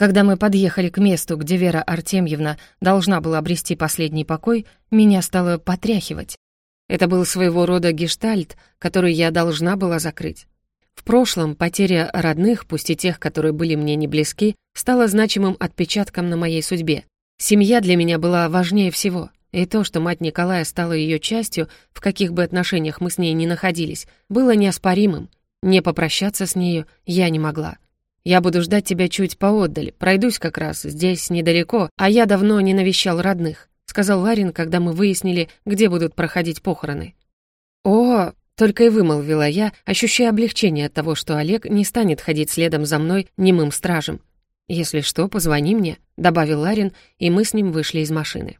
Когда мы подъехали к месту, где Вера Артемьевна должна была обрести последний покой, меня стало потряхивать. Это был своего рода гештальт, который я должна была закрыть. В прошлом потеря родных, пусть и тех, которые были мне не близки, стала значимым отпечатком на моей судьбе. Семья для меня была важнее всего, и то, что мать Николая стала ее частью, в каких бы отношениях мы с ней ни находились, было неоспоримым. Не попрощаться с нею я не могла. «Я буду ждать тебя чуть поотдаль, пройдусь как раз, здесь недалеко, а я давно не навещал родных», сказал Ларин, когда мы выяснили, где будут проходить похороны. «О, только и вымолвила я, ощущая облегчение от того, что Олег не станет ходить следом за мной немым стражем. «Если что, позвони мне», — добавил Ларин, и мы с ним вышли из машины.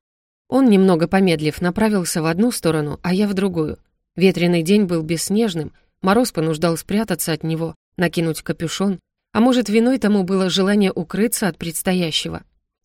Он, немного помедлив, направился в одну сторону, а я в другую. Ветреный день был бесснежным, мороз понуждал спрятаться от него, накинуть капюшон, а может, виной тому было желание укрыться от предстоящего.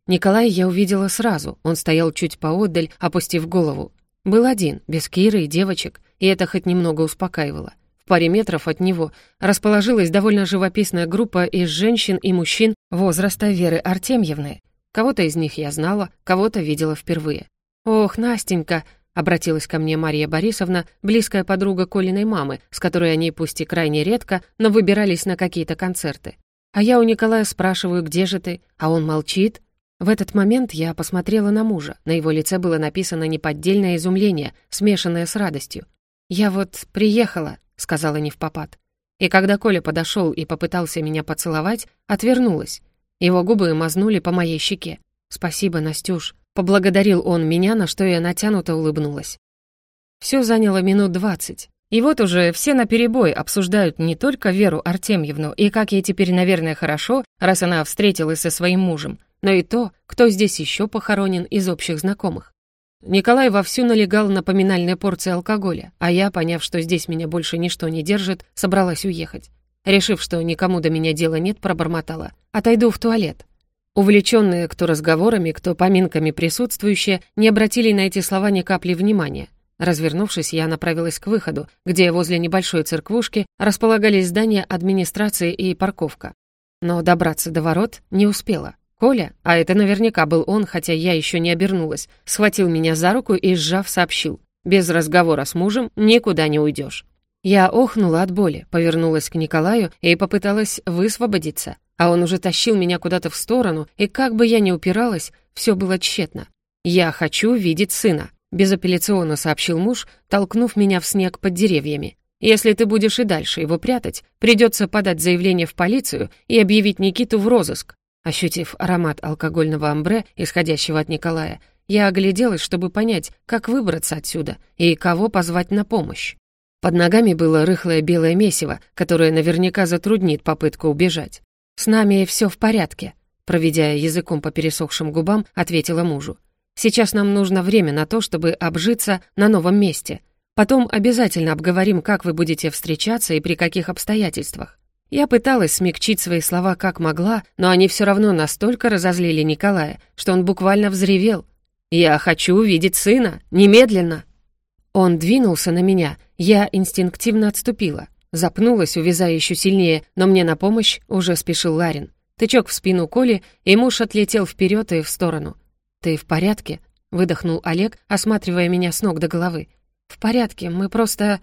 Николая я увидела сразу, он стоял чуть поотдаль, опустив голову. Был один, без Киры и девочек, и это хоть немного успокаивало. В паре метров от него расположилась довольно живописная группа из женщин и мужчин возраста Веры Артемьевны. Кого-то из них я знала, кого-то видела впервые. «Ох, Настенька!» — обратилась ко мне Мария Борисовна, близкая подруга Колиной мамы, с которой они пусть и крайне редко, но выбирались на какие-то концерты. А я у Николая спрашиваю, где же ты, а он молчит. В этот момент я посмотрела на мужа. На его лице было написано неподдельное изумление, смешанное с радостью. «Я вот приехала», — сказала не в попад. И когда Коля подошел и попытался меня поцеловать, отвернулась. Его губы мазнули по моей щеке. «Спасибо, Настюш», — поблагодарил он меня, на что я натянуто улыбнулась. Все заняло минут двадцать. И вот уже все наперебой обсуждают не только Веру Артемьевну и как ей теперь, наверное, хорошо, раз она встретилась со своим мужем, но и то, кто здесь еще похоронен из общих знакомых. Николай вовсю налегал на поминальные порции алкоголя, а я, поняв, что здесь меня больше ничто не держит, собралась уехать. Решив, что никому до меня дела нет, пробормотала. «Отойду в туалет». Увлеченные кто разговорами, кто поминками присутствующие, не обратили на эти слова ни капли внимания. Развернувшись, я направилась к выходу, где возле небольшой церквушки располагались здания администрации и парковка. Но добраться до ворот не успела. Коля, а это наверняка был он, хотя я еще не обернулась, схватил меня за руку и, сжав, сообщил. «Без разговора с мужем никуда не уйдешь». Я охнула от боли, повернулась к Николаю и попыталась высвободиться. А он уже тащил меня куда-то в сторону, и как бы я ни упиралась, все было тщетно. «Я хочу видеть сына», — безапелляционно сообщил муж, толкнув меня в снег под деревьями. «Если ты будешь и дальше его прятать, придется подать заявление в полицию и объявить Никиту в розыск. Ощутив аромат алкогольного амбре, исходящего от Николая, я огляделась, чтобы понять, как выбраться отсюда и кого позвать на помощь. Под ногами было рыхлое белое месиво, которое наверняка затруднит попытку убежать. «С нами все в порядке», — проведя языком по пересохшим губам, ответила мужу. «Сейчас нам нужно время на то, чтобы обжиться на новом месте. Потом обязательно обговорим, как вы будете встречаться и при каких обстоятельствах. Я пыталась смягчить свои слова как могла, но они все равно настолько разозлили Николая, что он буквально взревел. «Я хочу увидеть сына! Немедленно!» Он двинулся на меня, я инстинктивно отступила. Запнулась, увязая еще сильнее, но мне на помощь уже спешил Ларин. Тычок в спину Коли, и муж отлетел вперед и в сторону. «Ты в порядке?» — выдохнул Олег, осматривая меня с ног до головы. «В порядке, мы просто...»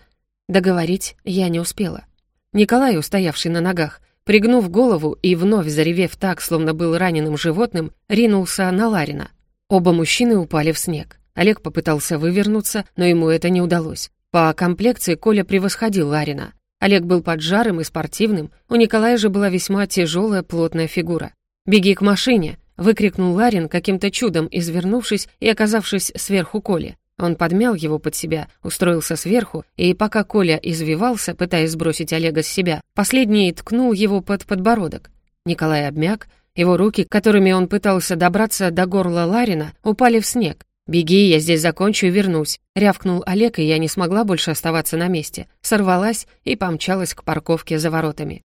Договорить я не успела. Николай, устоявший на ногах, пригнув голову и вновь заревев так, словно был раненым животным, ринулся на Ларина. Оба мужчины упали в снег. Олег попытался вывернуться, но ему это не удалось. По комплекции Коля превосходил Ларина. Олег был поджарым и спортивным, у Николая же была весьма тяжелая плотная фигура. «Беги к машине!» — выкрикнул Ларин, каким-то чудом извернувшись и оказавшись сверху Коли. Он подмял его под себя, устроился сверху, и пока Коля извивался, пытаясь сбросить Олега с себя, последний ткнул его под подбородок. Николай обмяк, его руки, которыми он пытался добраться до горла Ларина, упали в снег. «Беги, я здесь закончу и вернусь», — рявкнул Олег, и я не смогла больше оставаться на месте. Сорвалась и помчалась к парковке за воротами.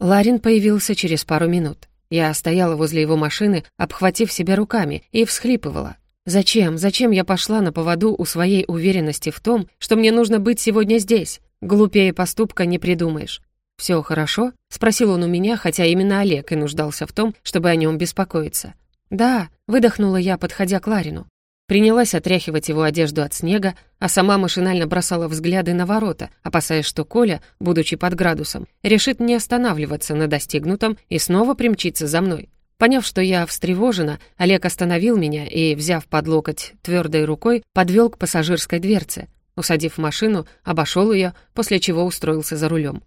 Ларин появился через пару минут. Я стояла возле его машины, обхватив себя руками, и всхлипывала. Зачем, зачем я пошла на поводу у своей уверенности в том, что мне нужно быть сегодня здесь? Глупее поступка не придумаешь. Все хорошо?» — спросил он у меня, хотя именно Олег и нуждался в том, чтобы о нем беспокоиться. «Да», — выдохнула я, подходя к Ларину. Принялась отряхивать его одежду от снега, а сама машинально бросала взгляды на ворота, опасаясь, что Коля, будучи под градусом, решит не останавливаться на достигнутом и снова примчиться за мной. Поняв, что я встревожена, Олег остановил меня и, взяв под локоть твердой рукой, подвел к пассажирской дверце. Усадив машину, обошел ее, после чего устроился за рулем.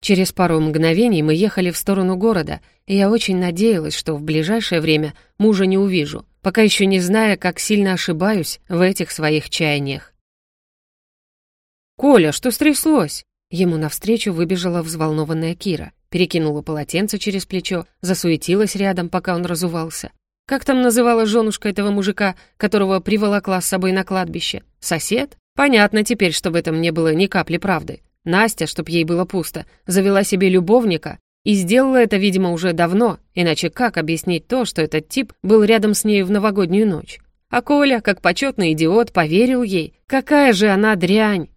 Через пару мгновений мы ехали в сторону города, и я очень надеялась, что в ближайшее время мужа не увижу, пока еще не зная, как сильно ошибаюсь в этих своих чаяниях. «Коля, что стряслось?» Ему навстречу выбежала взволнованная Кира, перекинула полотенце через плечо, засуетилась рядом, пока он разувался. Как там называла женушка этого мужика, которого приволокла с собой на кладбище? Сосед? Понятно теперь, что в этом не было ни капли правды. Настя, чтоб ей было пусто, завела себе любовника и сделала это, видимо, уже давно, иначе как объяснить то, что этот тип был рядом с ней в новогоднюю ночь? А Коля, как почетный идиот, поверил ей. Какая же она дрянь!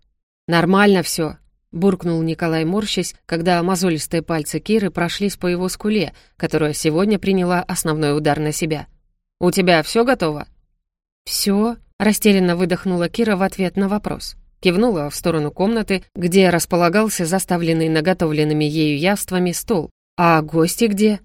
Нормально все, буркнул Николай морщась, когда мозолистые пальцы Киры прошлись по его скуле, которая сегодня приняла основной удар на себя. «У тебя все готово?» «Все?» — растерянно выдохнула Кира в ответ на вопрос кивнула в сторону комнаты, где располагался заставленный наготовленными ею явствами стол. «А гости где?»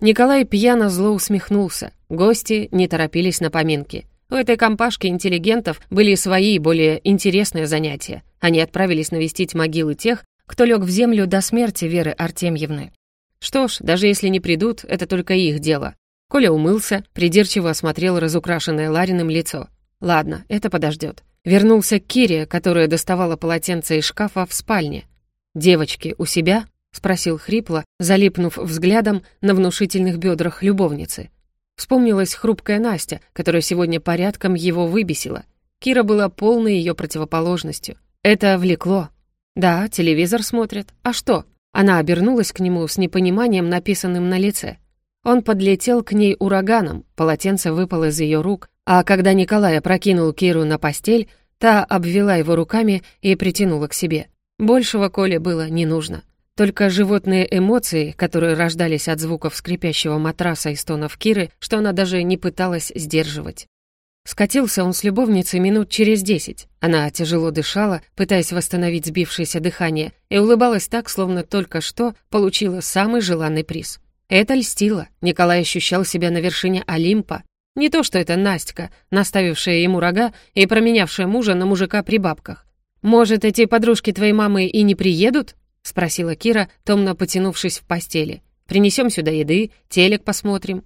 Николай пьяно зло усмехнулся. Гости не торопились на поминки. У этой компашки интеллигентов были свои, более интересные занятия. Они отправились навестить могилы тех, кто лег в землю до смерти Веры Артемьевны. Что ж, даже если не придут, это только их дело. Коля умылся, придирчиво осмотрел разукрашенное Лариным лицо. Ладно, это подождет. Вернулся к Кире, которая доставала полотенце из шкафа в спальне. «Девочки у себя?» — спросил хрипло, залипнув взглядом на внушительных бедрах любовницы. Вспомнилась хрупкая Настя, которая сегодня порядком его выбесила. Кира была полной ее противоположностью. Это влекло. «Да, телевизор смотрят. А что?» Она обернулась к нему с непониманием, написанным на лице. Он подлетел к ней ураганом, полотенце выпало из ее рук, а когда Николай опрокинул Киру на постель, та обвела его руками и притянула к себе. Большего Коле было не нужно. Только животные эмоции, которые рождались от звуков скрипящего матраса и стонов Киры, что она даже не пыталась сдерживать. Скатился он с любовницей минут через десять. Она тяжело дышала, пытаясь восстановить сбившееся дыхание, и улыбалась так, словно только что получила самый желанный приз. Это льстило. Николай ощущал себя на вершине Олимпа, не то что это Настя, наставившая ему рога и променявшая мужа на мужика при бабках. «Может, эти подружки твоей мамы и не приедут?» — спросила Кира, томно потянувшись в постели. «Принесем сюда еды, телек посмотрим».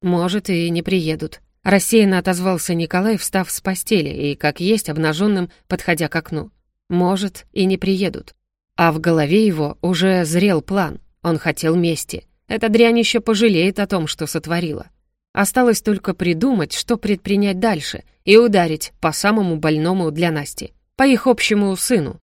«Может, и не приедут». Рассеянно отозвался Николай, встав с постели и, как есть, обнаженным, подходя к окну. «Может, и не приедут». А в голове его уже зрел план. Он хотел мести. Эта дрянь еще пожалеет о том, что сотворила. Осталось только придумать, что предпринять дальше, и ударить по самому больному для Насти, по их общему сыну.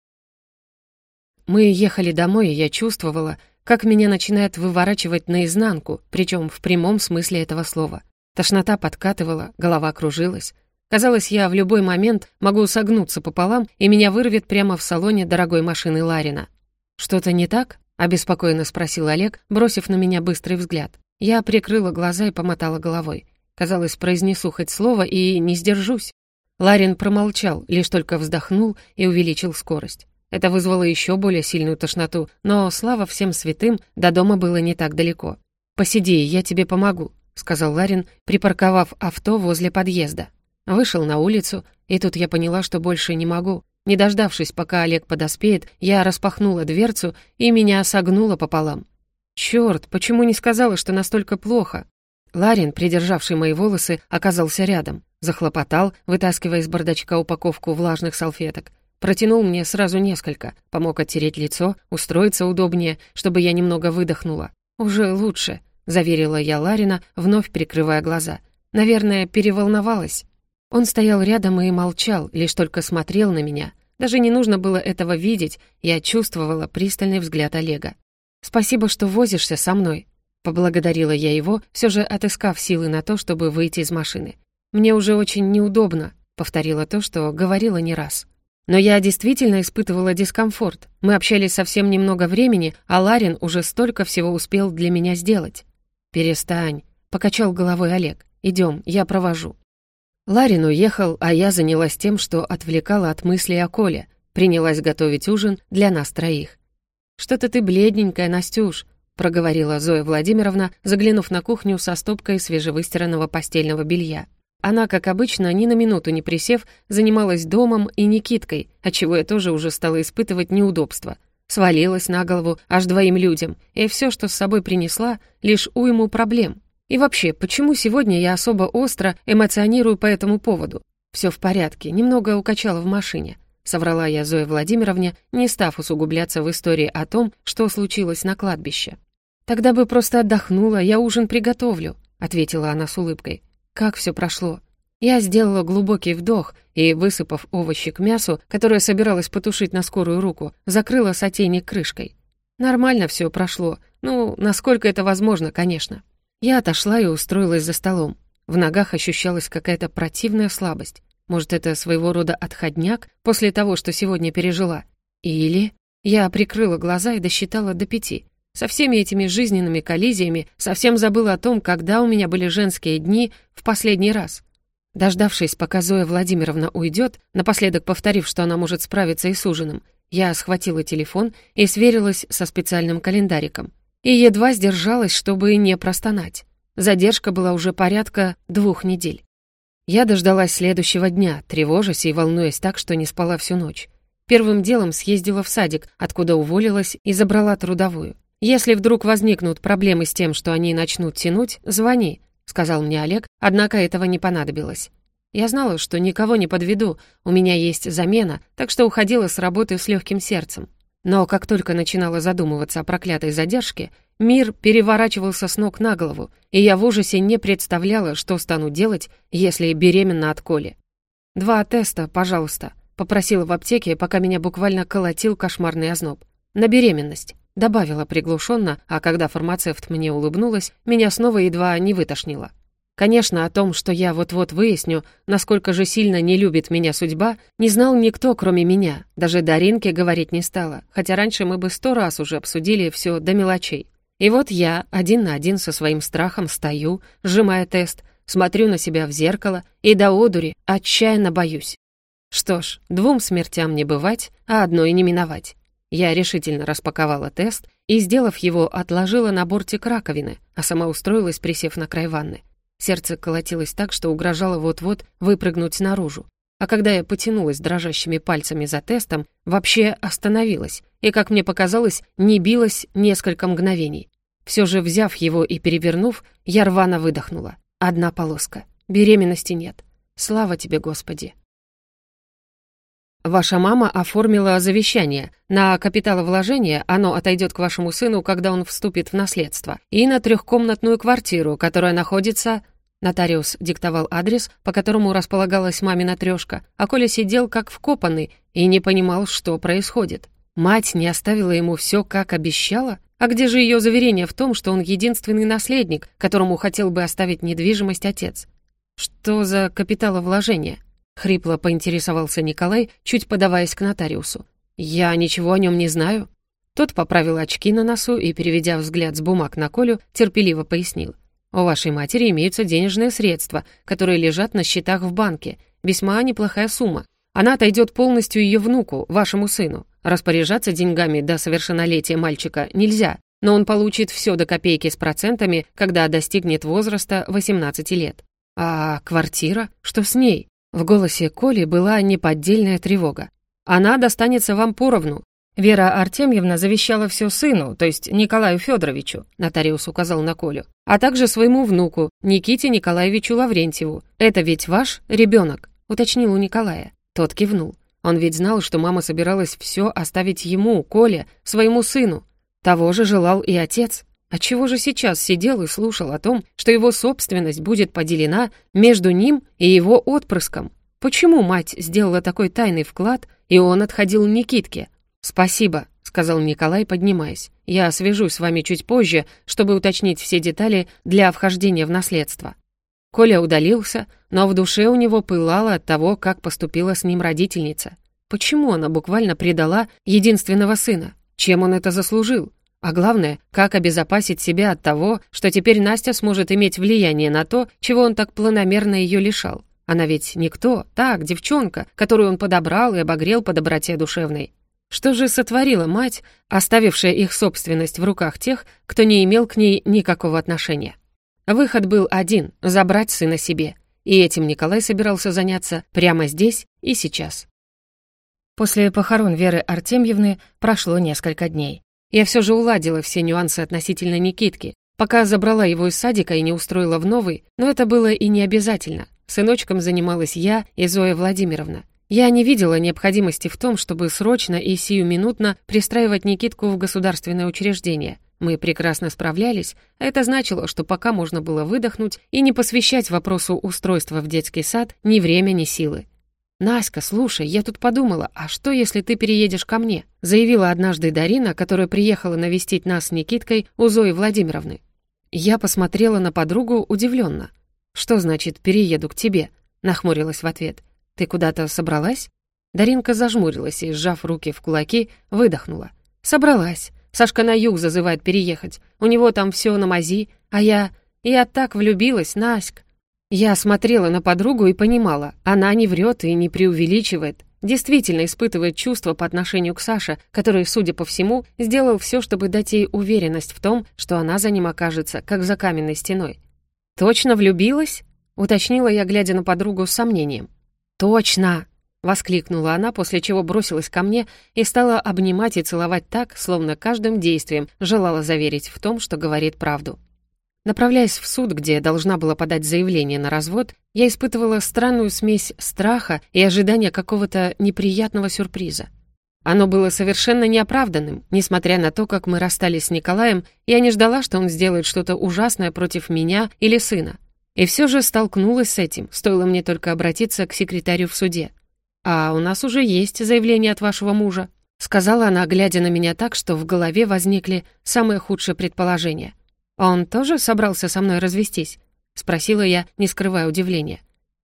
Мы ехали домой, и я чувствовала, как меня начинает выворачивать наизнанку, причем в прямом смысле этого слова. Тошнота подкатывала, голова кружилась. Казалось, я в любой момент могу согнуться пополам, и меня вырвет прямо в салоне дорогой машины Ларина. «Что-то не так?» — обеспокоенно спросил Олег, бросив на меня быстрый взгляд. Я прикрыла глаза и помотала головой. Казалось, произнесу хоть слово и не сдержусь. Ларин промолчал, лишь только вздохнул и увеличил скорость. Это вызвало еще более сильную тошноту, но, слава всем святым, до дома было не так далеко. «Посиди, я тебе помогу», — сказал Ларин, припарковав авто возле подъезда. Вышел на улицу, и тут я поняла, что больше не могу. Не дождавшись, пока Олег подоспеет, я распахнула дверцу, и меня согнуло пополам. Черт, почему не сказала, что настолько плохо? Ларин, придержавший мои волосы, оказался рядом. Захлопотал, вытаскивая из бардачка упаковку влажных салфеток. Протянул мне сразу несколько, помог оттереть лицо, устроиться удобнее, чтобы я немного выдохнула. «Уже лучше», — заверила я Ларина, вновь прикрывая глаза. «Наверное, переволновалась». Он стоял рядом и молчал, лишь только смотрел на меня. Даже не нужно было этого видеть, я чувствовала пристальный взгляд Олега. «Спасибо, что возишься со мной», — поблагодарила я его, все же отыскав силы на то, чтобы выйти из машины. «Мне уже очень неудобно», — повторила то, что говорила не раз. Но я действительно испытывала дискомфорт. Мы общались совсем немного времени, а Ларин уже столько всего успел для меня сделать. «Перестань», — покачал головой Олег. «Идем, я провожу». Ларин уехал, а я занялась тем, что отвлекала от мыслей о Коле, принялась готовить ужин для нас троих. «Что-то ты бледненькая, Настюш», — проговорила Зоя Владимировна, заглянув на кухню со стопкой свежевыстиранного постельного белья. Она, как обычно, ни на минуту не присев, занималась домом и Никиткой, отчего я тоже уже стала испытывать неудобства. Свалилась на голову аж двоим людям, и все, что с собой принесла, лишь уйму проблем. И вообще, почему сегодня я особо остро эмоционирую по этому поводу? Все в порядке, немного укачала в машине. Соврала я Зое Владимировне, не став усугубляться в истории о том, что случилось на кладбище. «Тогда бы просто отдохнула, я ужин приготовлю», — ответила она с улыбкой. «Как все прошло?» Я сделала глубокий вдох и, высыпав овощи к мясу, которое собиралась потушить на скорую руку, закрыла сотейник крышкой. Нормально все прошло, ну, насколько это возможно, конечно. Я отошла и устроилась за столом. В ногах ощущалась какая-то противная слабость. Может, это своего рода отходняк после того, что сегодня пережила? Или... Я прикрыла глаза и досчитала до пяти. Со всеми этими жизненными коллизиями совсем забыла о том, когда у меня были женские дни в последний раз. Дождавшись, пока Зоя Владимировна уйдет, напоследок повторив, что она может справиться и с ужином, я схватила телефон и сверилась со специальным календариком. И едва сдержалась, чтобы не простонать. Задержка была уже порядка двух недель. Я дождалась следующего дня, тревожась и волнуясь так, что не спала всю ночь. Первым делом съездила в садик, откуда уволилась и забрала трудовую. «Если вдруг возникнут проблемы с тем, что они начнут тянуть, звони», — сказал мне Олег, однако этого не понадобилось. Я знала, что никого не подведу, у меня есть замена, так что уходила с работы с легким сердцем. Но как только начинала задумываться о проклятой задержке, Мир переворачивался с ног на голову, и я в ужасе не представляла, что стану делать, если беременна от Коли. «Два теста, пожалуйста», — попросила в аптеке, пока меня буквально колотил кошмарный озноб. «На беременность», — добавила приглушенно, а когда фармацевт мне улыбнулась, меня снова едва не вытошнило. Конечно, о том, что я вот-вот выясню, насколько же сильно не любит меня судьба, не знал никто, кроме меня. Даже Даринке говорить не стала, хотя раньше мы бы сто раз уже обсудили все до мелочей. И вот я один на один со своим страхом стою, сжимая тест, смотрю на себя в зеркало и до одури отчаянно боюсь. Что ж, двум смертям не бывать, а одной не миновать. Я решительно распаковала тест и, сделав его, отложила на бортик раковины, а сама устроилась, присев на край ванны. Сердце колотилось так, что угрожало вот-вот выпрыгнуть наружу. А когда я потянулась дрожащими пальцами за тестом, вообще остановилась и, как мне показалось, не билась несколько мгновений. Все же, взяв его и перевернув, я рвано выдохнула. Одна полоска. Беременности нет. Слава тебе, Господи. Ваша мама оформила завещание. На капиталовложение оно отойдет к вашему сыну, когда он вступит в наследство. И на трехкомнатную квартиру, которая находится Нотариус диктовал адрес, по которому располагалась мамина трёшка, а Коля сидел как вкопанный и не понимал, что происходит. Мать не оставила ему всё, как обещала? А где же её заверение в том, что он единственный наследник, которому хотел бы оставить недвижимость отец? Что за капиталовложение? Хрипло поинтересовался Николай, чуть подаваясь к нотариусу. «Я ничего о нём не знаю». Тот поправил очки на носу и, переведя взгляд с бумаг на Колю, терпеливо пояснил. У вашей матери имеются денежные средства, которые лежат на счетах в банке. Весьма неплохая сумма. Она отойдет полностью ее внуку, вашему сыну. Распоряжаться деньгами до совершеннолетия мальчика нельзя, но он получит все до копейки с процентами, когда достигнет возраста 18 лет. А квартира? Что с ней? В голосе Коли была неподдельная тревога. Она достанется вам поровну, Вера Артемьевна завещала все сыну, то есть Николаю Федоровичу, нотариус указал на Колю, а также своему внуку, Никите Николаевичу Лаврентьеву. Это ведь ваш ребенок, уточнил у Николая. Тот кивнул. Он ведь знал, что мама собиралась все оставить ему, Коле, своему сыну. Того же желал и отец. Отчего же сейчас сидел и слушал о том, что его собственность будет поделена между ним и его отпрыском? Почему мать сделала такой тайный вклад, и он отходил Никитке? «Спасибо», — сказал Николай, поднимаясь. «Я свяжусь с вами чуть позже, чтобы уточнить все детали для вхождения в наследство». Коля удалился, но в душе у него пылало от того, как поступила с ним родительница. Почему она буквально предала единственного сына? Чем он это заслужил? А главное, как обезопасить себя от того, что теперь Настя сможет иметь влияние на то, чего он так планомерно ее лишал? Она ведь никто, так, девчонка, которую он подобрал и обогрел по доброте душевной. Что же сотворила мать, оставившая их собственность в руках тех, кто не имел к ней никакого отношения? Выход был один — забрать сына себе. И этим Николай собирался заняться прямо здесь и сейчас. После похорон Веры Артемьевны прошло несколько дней. Я все же уладила все нюансы относительно Никитки, пока забрала его из садика и не устроила в новый, но это было и не обязательно. Сыночком занималась я и Зоя Владимировна. Я не видела необходимости в том, чтобы срочно и сиюминутно пристраивать Никитку в государственное учреждение. Мы прекрасно справлялись, а это значило, что пока можно было выдохнуть и не посвящать вопросу устройства в детский сад ни время, ни силы. «Наська, слушай, я тут подумала, а что, если ты переедешь ко мне?» заявила однажды Дарина, которая приехала навестить нас с Никиткой у Зои Владимировны. Я посмотрела на подругу удивленно. «Что значит «перееду к тебе»?» нахмурилась в ответ. «Ты куда-то собралась?» Даринка зажмурилась и, сжав руки в кулаки, выдохнула. «Собралась. Сашка на юг зазывает переехать. У него там все на мази, а я... Я так влюбилась, Наськ!» Я смотрела на подругу и понимала, она не врет и не преувеличивает. Действительно испытывает чувства по отношению к Саше, который, судя по всему, сделал все, чтобы дать ей уверенность в том, что она за ним окажется, как за каменной стеной. «Точно влюбилась?» — уточнила я, глядя на подругу с сомнением. «Точно!» — воскликнула она, после чего бросилась ко мне и стала обнимать и целовать так, словно каждым действием желала заверить в том, что говорит правду. Направляясь в суд, где должна была подать заявление на развод, я испытывала странную смесь страха и ожидания какого-то неприятного сюрприза. Оно было совершенно неоправданным, несмотря на то, как мы расстались с Николаем, я не ждала, что он сделает что-то ужасное против меня или сына. И все же столкнулась с этим, стоило мне только обратиться к секретарю в суде. «А у нас уже есть заявление от вашего мужа», сказала она, глядя на меня так, что в голове возникли самые худшие предположения. «Он тоже собрался со мной развестись?» спросила я, не скрывая удивления.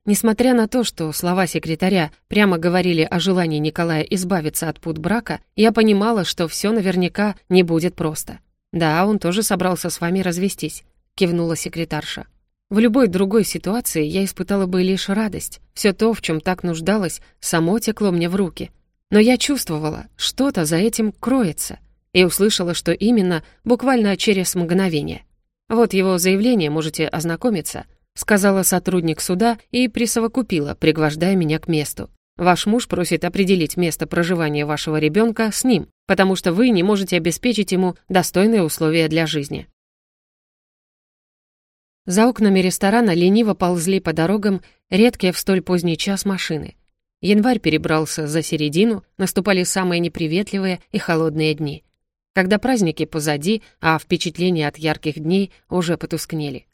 Несмотря на то, что слова секретаря прямо говорили о желании Николая избавиться от пут брака, я понимала, что все наверняка не будет просто. «Да, он тоже собрался с вами развестись», — кивнула секретарша. В любой другой ситуации я испытала бы лишь радость. Все то, в чем так нуждалась, само текло мне в руки. Но я чувствовала, что-то за этим кроется. И услышала, что именно, буквально через мгновение. «Вот его заявление, можете ознакомиться», — сказала сотрудник суда и присовокупила, пригвождая меня к месту. «Ваш муж просит определить место проживания вашего ребенка с ним, потому что вы не можете обеспечить ему достойные условия для жизни». За окнами ресторана лениво ползли по дорогам редкие в столь поздний час машины. Январь перебрался за середину, наступали самые неприветливые и холодные дни. Когда праздники позади, а впечатления от ярких дней уже потускнели.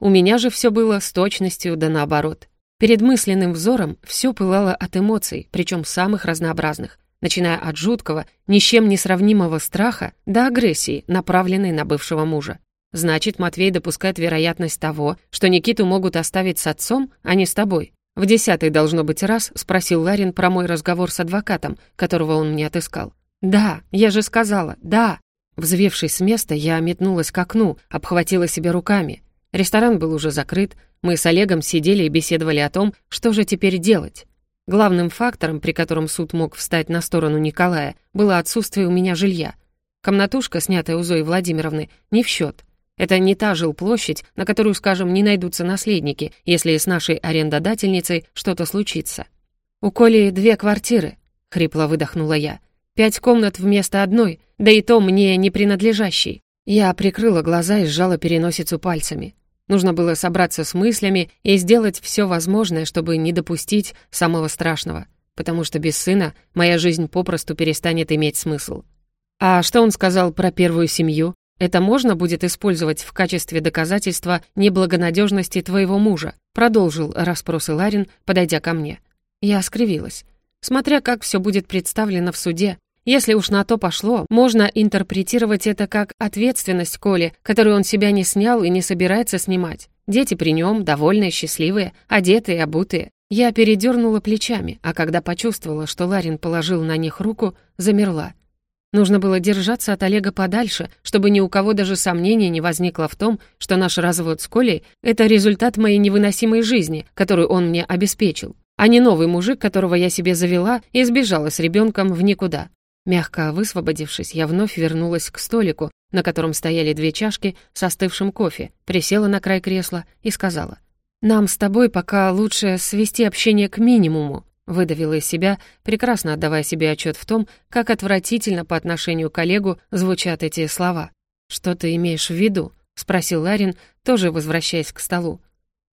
У меня же все было с точностью да наоборот. Перед мысленным взором все пылало от эмоций, причем самых разнообразных, начиная от жуткого, ни с чем не сравнимого страха до агрессии, направленной на бывшего мужа. Значит, Матвей допускает вероятность того, что Никиту могут оставить с отцом, а не с тобой. В десятый, должно быть, раз спросил Ларин про мой разговор с адвокатом, которого он мне отыскал. «Да, я же сказала, да!» Взвевшись с места, я метнулась к окну, обхватила себя руками. Ресторан был уже закрыт, мы с Олегом сидели и беседовали о том, что же теперь делать. Главным фактором, при котором суд мог встать на сторону Николая, было отсутствие у меня жилья. Комнатушка, снятая у Зои Владимировны, не в счет. Это не та жилплощадь, на которую, скажем, не найдутся наследники, если с нашей арендодательницей что-то случится. «У Коли две квартиры», — хрипло выдохнула я. «Пять комнат вместо одной, да и то мне не принадлежащей». Я прикрыла глаза и сжала переносицу пальцами. Нужно было собраться с мыслями и сделать все возможное, чтобы не допустить самого страшного, потому что без сына моя жизнь попросту перестанет иметь смысл. «А что он сказал про первую семью?» Это можно будет использовать в качестве доказательства неблагонадежности твоего мужа», продолжил расспросы Ларин, подойдя ко мне. Я скривилась. Смотря как все будет представлено в суде, если уж на то пошло, можно интерпретировать это как ответственность Коли, которую он себя не снял и не собирается снимать. Дети при нем, довольные, счастливые, одетые, обутые. Я передернула плечами, а когда почувствовала, что Ларин положил на них руку, замерла. Нужно было держаться от Олега подальше, чтобы ни у кого даже сомнения не возникло в том, что наш развод с Колей — это результат моей невыносимой жизни, которую он мне обеспечил, а не новый мужик, которого я себе завела и сбежала с ребенком в никуда. Мягко высвободившись, я вновь вернулась к столику, на котором стояли две чашки с остывшим кофе, присела на край кресла и сказала, «Нам с тобой пока лучше свести общение к минимуму. Выдавила из себя, прекрасно отдавая себе отчет в том, как отвратительно по отношению к коллегу звучат эти слова. «Что ты имеешь в виду?» — спросил Ларин, тоже возвращаясь к столу.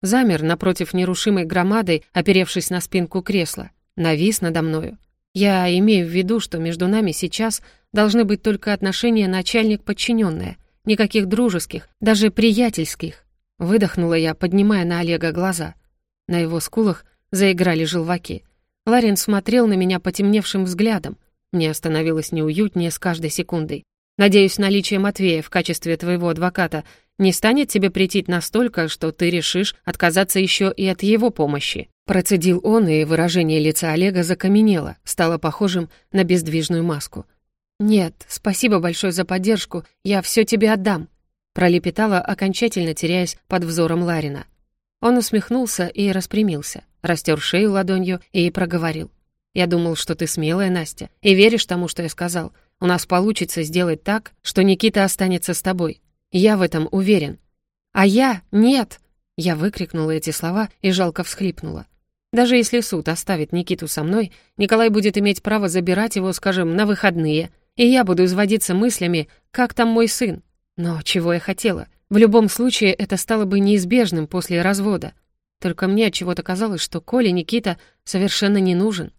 Замер напротив нерушимой громадой, оперевшись на спинку кресла. Навис надо мною. Я имею в виду, что между нами сейчас должны быть только отношения начальник-подчиненная, никаких дружеских, даже приятельских. Выдохнула я, поднимая на Олега глаза. На его скулах заиграли желваки. Ларин смотрел на меня потемневшим взглядом. Мне становилось неуютнее с каждой секундой. Надеюсь, наличие Матвея в качестве твоего адвоката не станет тебе претить настолько, что ты решишь отказаться еще и от его помощи». Процедил он, и выражение лица Олега закаменело, стало похожим на бездвижную маску. «Нет, спасибо большое за поддержку, я все тебе отдам», пролепетала, окончательно теряясь под взором Ларина. Он усмехнулся и распрямился растер шею ладонью и проговорил. «Я думал, что ты смелая, Настя, и веришь тому, что я сказал. У нас получится сделать так, что Никита останется с тобой. Я в этом уверен». «А я? Нет!» Я выкрикнула эти слова и жалко всхлипнула. Даже если суд оставит Никиту со мной, Николай будет иметь право забирать его, скажем, на выходные, и я буду изводиться мыслями, как там мой сын. Но чего я хотела? В любом случае, это стало бы неизбежным после развода. Только мне от чего-то казалось, что Коля Никита совершенно не нужен.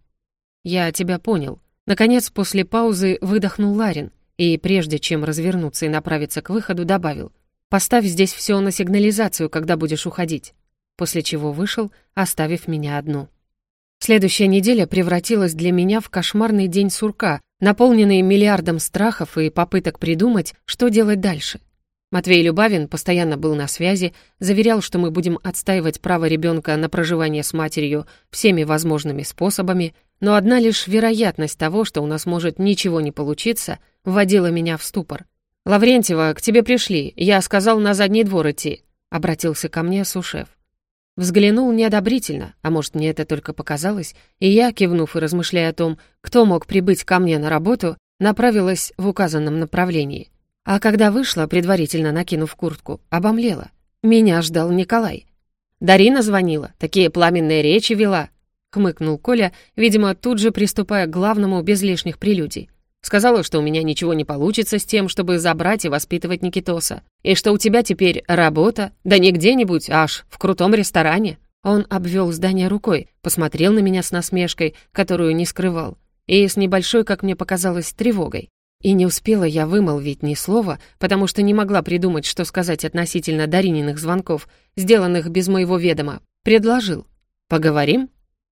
Я тебя понял. Наконец, после паузы выдохнул Ларин и, прежде чем развернуться и направиться к выходу, добавил «Поставь здесь все на сигнализацию, когда будешь уходить», после чего вышел, оставив меня одну. Следующая неделя превратилась для меня в кошмарный день сурка, наполненный миллиардом страхов и попыток придумать, что делать дальше — Матвей Любавин постоянно был на связи, заверял, что мы будем отстаивать право ребенка на проживание с матерью всеми возможными способами, но одна лишь вероятность того, что у нас может ничего не получиться, вводила меня в ступор. «Лаврентьева, к тебе пришли. Я сказал на задний двор идти», — обратился ко мне сушеф. Взглянул неодобрительно, а может, мне это только показалось, и я, кивнув и размышляя о том, кто мог прибыть ко мне на работу, направилась в указанном направлении. А когда вышла, предварительно накинув куртку, обомлела. Меня ждал Николай. Дарина звонила, такие пламенные речи вела. Хмыкнул Коля, видимо, тут же приступая к главному без лишних прелюдий. Сказала, что у меня ничего не получится с тем, чтобы забрать и воспитывать Никитоса. И что у тебя теперь работа, да не где-нибудь, аж в крутом ресторане. Он обвел здание рукой, посмотрел на меня с насмешкой, которую не скрывал, и с небольшой, как мне показалось, тревогой. И не успела я вымолвить ни слова, потому что не могла придумать, что сказать относительно Дарининых звонков, сделанных без моего ведома. Предложил. «Поговорим?»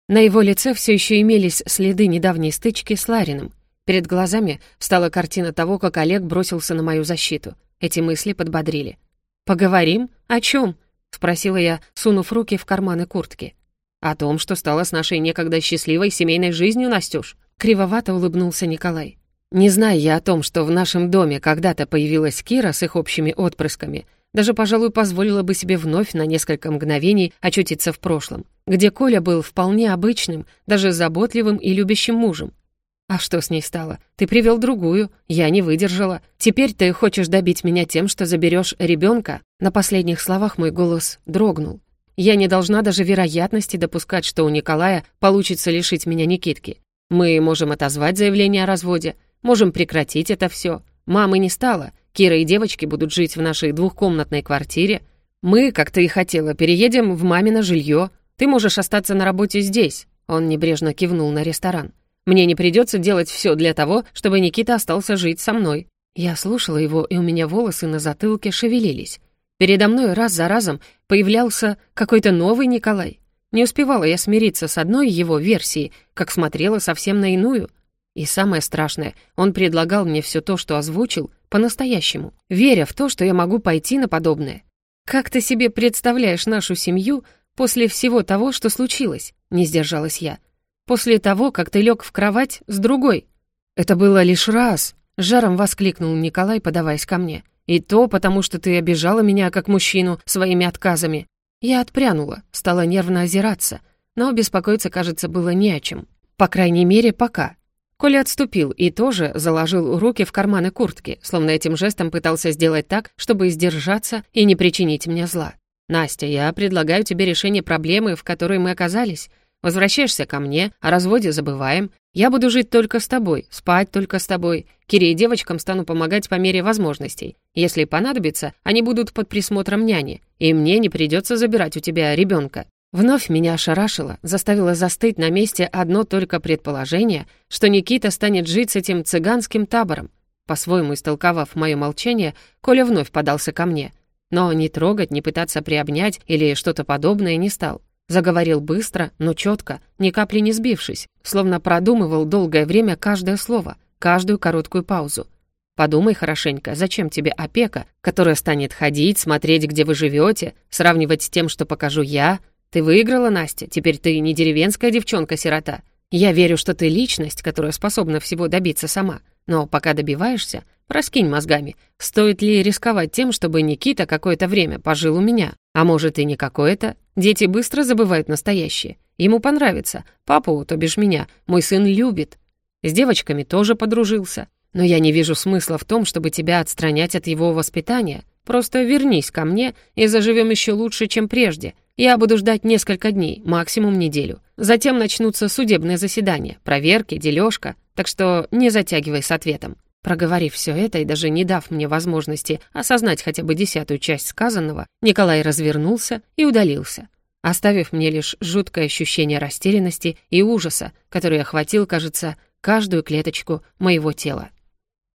На его лице все еще имелись следы недавней стычки с Ларином. Перед глазами встала картина того, как Олег бросился на мою защиту. Эти мысли подбодрили. «Поговорим? О чем?» — спросила я, сунув руки в карманы куртки. «О том, что стало с нашей некогда счастливой семейной жизнью, Настюш», — кривовато улыбнулся Николай. Не зная я о том, что в нашем доме когда-то появилась Кира с их общими отпрысками, даже, пожалуй, позволила бы себе вновь на несколько мгновений очутиться в прошлом, где Коля был вполне обычным, даже заботливым и любящим мужем. А что с ней стало? Ты привел другую, я не выдержала. Теперь ты хочешь добить меня тем, что заберешь ребенка? На последних словах мой голос дрогнул. Я не должна даже вероятности допускать, что у Николая получится лишить меня Никитки. Мы можем отозвать заявление о разводе, Можем прекратить это все. Мамы не стало. Кира и девочки будут жить в нашей двухкомнатной квартире. Мы, как ты и хотела, переедем в мамино жилье. Ты можешь остаться на работе здесь». Он небрежно кивнул на ресторан. «Мне не придется делать все для того, чтобы Никита остался жить со мной». Я слушала его, и у меня волосы на затылке шевелились. Передо мной раз за разом появлялся какой-то новый Николай. Не успевала я смириться с одной его версией, как смотрела совсем на иную — и самое страшное, он предлагал мне все то, что озвучил, по-настоящему, веря в то, что я могу пойти на подобное. Как ты себе представляешь нашу семью после всего того, что случилось? не сдержалась я. «После того, как ты лег в кровать с другой». «Это было лишь раз», — жаром воскликнул Николай, подаваясь ко мне. «И то потому, что ты обижала меня как мужчину своими отказами». Я отпрянула, стала нервно озираться, но беспокоиться, кажется, было не о чем. По крайней мере, пока. Коля отступил и тоже заложил руки в карманы куртки, словно этим жестом пытался сделать так, чтобы сдержаться и не причинить мне зла. «Настя, я предлагаю тебе решение проблемы, в которой мы оказались. Возвращаешься ко мне, о разводе забываем. Я буду жить только с тобой, спать только с тобой. Кире и девочкам стану помогать по мере возможностей. Если понадобится, они будут под присмотром няни, и мне не придется забирать у тебя ребенка. Вновь меня ошарашило, заставило застыть на месте одно только предположение, что Никита станет жить с этим цыганским табором. По-своему истолковав мое молчание, Коля вновь подался ко мне. Но не трогать, не пытаться приобнять или что-то подобное не стал. Заговорил быстро, но четко, ни капли не сбившись, словно продумывал долгое время каждое слово, каждую короткую паузу. Подумай хорошенько, зачем тебе опека, которая станет ходить, смотреть, где вы живете, сравнивать с тем, что покажу я, ты выиграла, Настя, теперь ты не деревенская девчонка-сирота. Я верю, что ты личность, которая способна всего добиться сама. Но пока добиваешься, раскинь мозгами. Стоит ли рисковать тем, чтобы Никита какое-то время пожил у меня? А может и не какое-то? Дети быстро забывают настоящее. Ему понравится. Папу, то бишь меня, мой сын любит. С девочками тоже подружился. Но я не вижу смысла в том, чтобы тебя отстранять от его воспитания. Просто вернись ко мне и заживем еще лучше, чем прежде. Я буду ждать несколько дней, максимум неделю. Затем начнутся судебные заседания, проверки, дележка, так что не затягивай с ответом». Проговорив все это и даже не дав мне возможности осознать хотя бы десятую часть сказанного, Николай развернулся и удалился, оставив мне лишь жуткое ощущение растерянности и ужаса, который охватил, кажется, каждую клеточку моего тела.